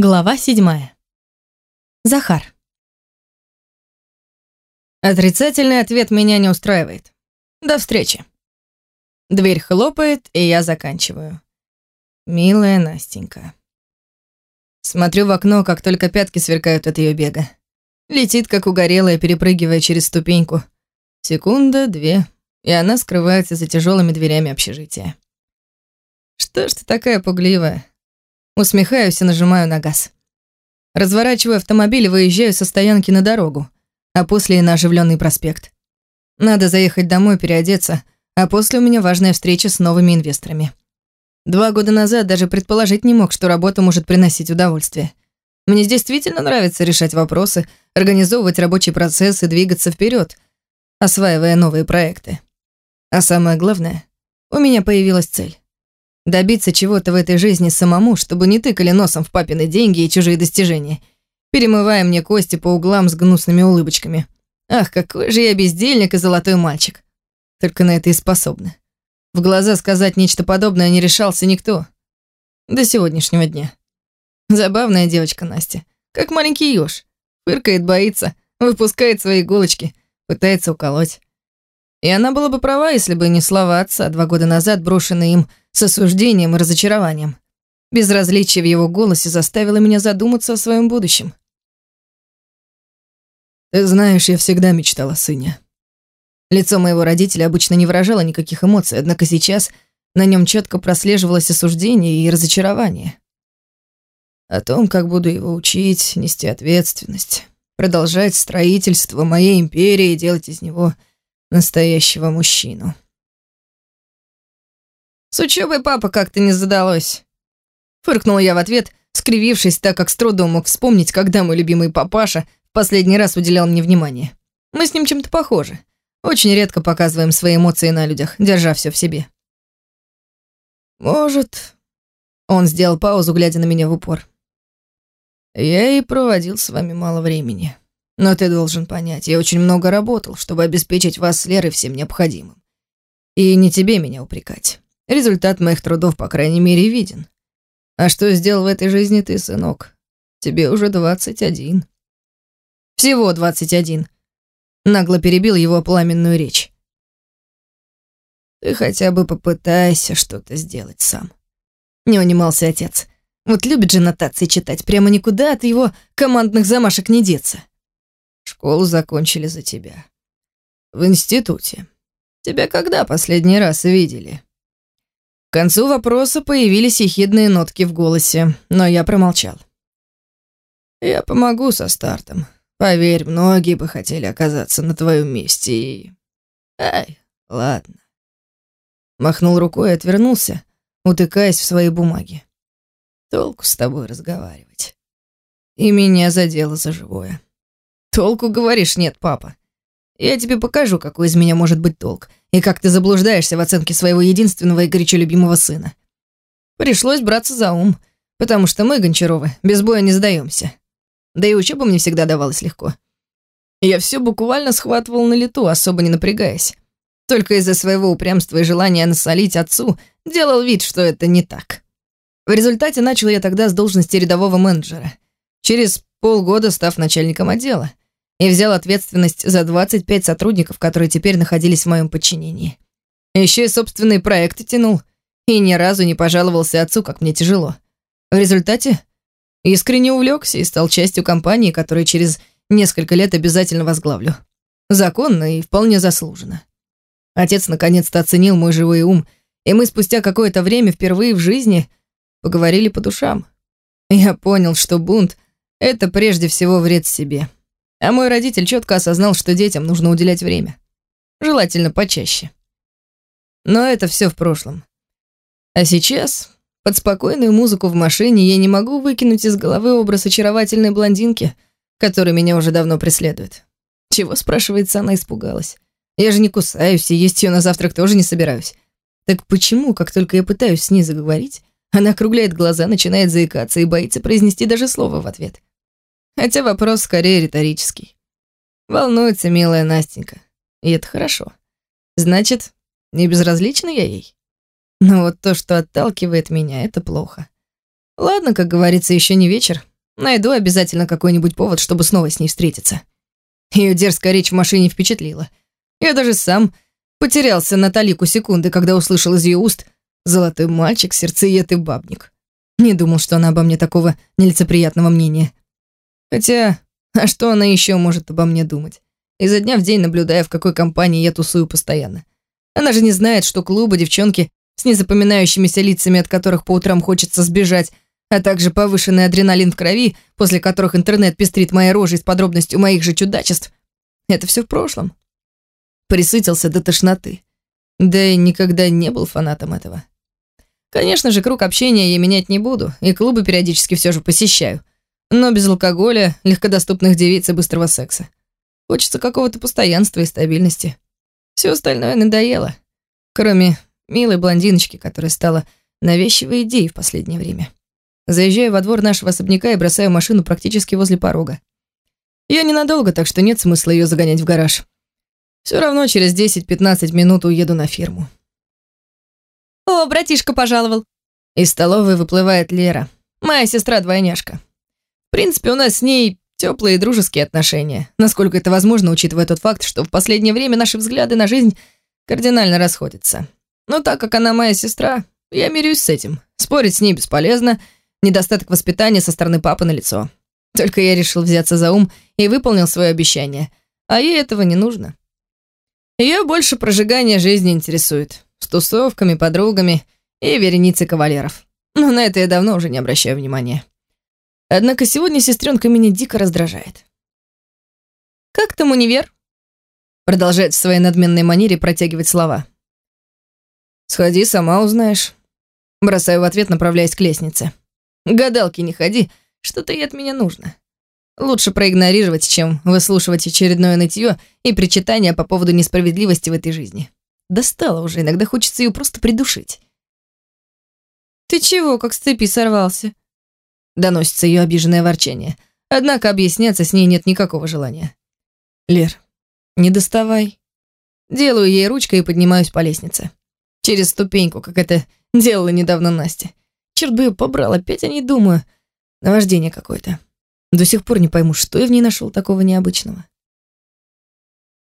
Глава седьмая. Захар. Отрицательный ответ меня не устраивает. До встречи. Дверь хлопает, и я заканчиваю. Милая Настенька. Смотрю в окно, как только пятки сверкают от ее бега. Летит, как угорелая, перепрыгивая через ступеньку. Секунда, две, и она скрывается за тяжелыми дверями общежития. Что ж ты такая пугливая? Усмехаюсь и нажимаю на газ. Разворачиваю автомобиль и выезжаю со стоянки на дорогу, а после на оживленный проспект. Надо заехать домой, переодеться, а после у меня важная встреча с новыми инвесторами. Два года назад даже предположить не мог, что работа может приносить удовольствие. Мне действительно нравится решать вопросы, организовывать рабочий процесс и двигаться вперед, осваивая новые проекты. А самое главное, у меня появилась цель. Добиться чего-то в этой жизни самому, чтобы не тыкали носом в папины деньги и чужие достижения, перемывая мне кости по углам с гнусными улыбочками. Ах, какой же я бездельник и золотой мальчик. Только на это и способны. В глаза сказать нечто подобное не решался никто. До сегодняшнего дня. Забавная девочка Настя. Как маленький ёж. Фыркает, боится, выпускает свои иголочки, пытается уколоть. И она была бы права, если бы не слова отца, два года назад брошенные им с осуждением и разочарованием. Безразличие в его голосе заставило меня задуматься о своем будущем. «Ты знаешь, я всегда мечтала о сыне». Лицо моего родителя обычно не выражало никаких эмоций, однако сейчас на нем четко прослеживалось осуждение и разочарование. О том, как буду его учить, нести ответственность, продолжать строительство моей империи и делать из него настоящего мужчину. С учебой папа как-то не задалось. Фыркнула я в ответ, скривившись, так как с трудом мог вспомнить, когда мой любимый папаша в последний раз уделял мне внимание. Мы с ним чем-то похожи. Очень редко показываем свои эмоции на людях, держа все в себе. Может... Он сделал паузу, глядя на меня в упор. Я и проводил с вами мало времени. Но ты должен понять, я очень много работал, чтобы обеспечить вас с Лерой всем необходимым. И не тебе меня упрекать. Результат моих трудов, по крайней мере, виден. А что сделал в этой жизни ты, сынок? Тебе уже двадцать один. Всего двадцать один. Нагло перебил его пламенную речь. Ты хотя бы попытайся что-то сделать сам. Не унимался отец. Вот любит же нотации читать, прямо никуда от его командных замашек не деться. Школу закончили за тебя. В институте. Тебя когда последний раз видели? К концу вопроса появились ехидные нотки в голосе, но я промолчал. «Я помогу со стартом. Поверь, многие бы хотели оказаться на твоем месте и... Ай, ладно». Махнул рукой и отвернулся, утыкаясь в свои бумаги. Толку с тобой разговаривать. И меня задело за живое. Толку, говоришь, нет, папа. Я тебе покажу, какой из меня может быть толк и как ты заблуждаешься в оценке своего единственного и горячо любимого сына. Пришлось браться за ум, потому что мы, Гончаровы, без боя не сдаемся. Да и учеба мне всегда давалась легко. Я все буквально схватывал на лету, особо не напрягаясь. Только из-за своего упрямства и желания насолить отцу делал вид, что это не так. В результате начал я тогда с должности рядового менеджера, через полгода став начальником отдела и взял ответственность за 25 сотрудников, которые теперь находились в моем подчинении. Еще и собственные проекты тянул, и ни разу не пожаловался отцу, как мне тяжело. В результате искренне увлекся и стал частью компании, которую через несколько лет обязательно возглавлю. Законно и вполне заслуженно. Отец наконец-то оценил мой живой ум, и мы спустя какое-то время впервые в жизни поговорили по душам. Я понял, что бунт — это прежде всего вред себе. А мой родитель четко осознал, что детям нужно уделять время. Желательно почаще. Но это все в прошлом. А сейчас, под спокойную музыку в машине, я не могу выкинуть из головы образ очаровательной блондинки, который меня уже давно преследует. Чего, спрашивается, она испугалась? Я же не кусаюсь, и есть ее на завтрак тоже не собираюсь. Так почему, как только я пытаюсь с ней заговорить, она округляет глаза, начинает заикаться и боится произнести даже слово в ответ? Хотя вопрос скорее риторический. Волнуется милая Настенька. И это хорошо. Значит, не безразлична я ей? Но вот то, что отталкивает меня, это плохо. Ладно, как говорится, еще не вечер. Найду обязательно какой-нибудь повод, чтобы снова с ней встретиться. Ее дерзкая речь в машине впечатлила. Я даже сам потерялся на талику секунды, когда услышал из ее уст «Золотой мальчик, сердцеед и бабник». Не думал, что она обо мне такого нелицеприятного мнения. Хотя, а что она еще может обо мне думать? Изо дня в день наблюдая, в какой компании я тусую постоянно. Она же не знает, что клубы, девчонки с незапоминающимися лицами, от которых по утрам хочется сбежать, а также повышенный адреналин в крови, после которых интернет пестрит моей рожей с подробностью моих же чудачеств. Это все в прошлом. Присытился до тошноты. Да и никогда не был фанатом этого. Конечно же, круг общения я менять не буду, и клубы периодически все же посещаю. Но без алкоголя, легкодоступных девиц и быстрого секса. Хочется какого-то постоянства и стабильности. Все остальное надоело. Кроме милой блондиночки, которая стала навязчивой идеей в последнее время. Заезжаю во двор нашего особняка и бросаю машину практически возле порога. Я ненадолго, так что нет смысла ее загонять в гараж. Все равно через 10-15 минут уеду на фирму. «О, братишка пожаловал!» Из столовой выплывает Лера, моя сестра-двойняшка. В принципе, у нас с ней теплые и дружеские отношения, насколько это возможно, учитывая тот факт, что в последнее время наши взгляды на жизнь кардинально расходятся. Но так как она моя сестра, я мирюсь с этим. Спорить с ней бесполезно, недостаток воспитания со стороны папы на лицо. Только я решил взяться за ум и выполнил свое обещание, а ей этого не нужно. Ее больше прожигание жизни интересует с тусовками, подругами и вереницей кавалеров. Но на это я давно уже не обращаю внимания. Однако сегодня сестренка меня дико раздражает. «Как там универ?» Продолжает в своей надменной манере протягивать слова. «Сходи, сама узнаешь». Бросаю в ответ, направляясь к лестнице. «Гадалки не ходи, что-то ей от меня нужно. Лучше проигнорировать, чем выслушивать очередное нытье и причитание по поводу несправедливости в этой жизни». Достало уже, иногда хочется ее просто придушить. «Ты чего, как с цепи сорвался?» Доносится ее обиженное ворчание. Однако объясняться с ней нет никакого желания. «Лер, не доставай». Делаю ей ручкой и поднимаюсь по лестнице. Через ступеньку, как это делала недавно Настя. Черт бы ее побрал, опять о ней думаю. Наваждение какое-то. До сих пор не пойму, что я в ней нашел такого необычного.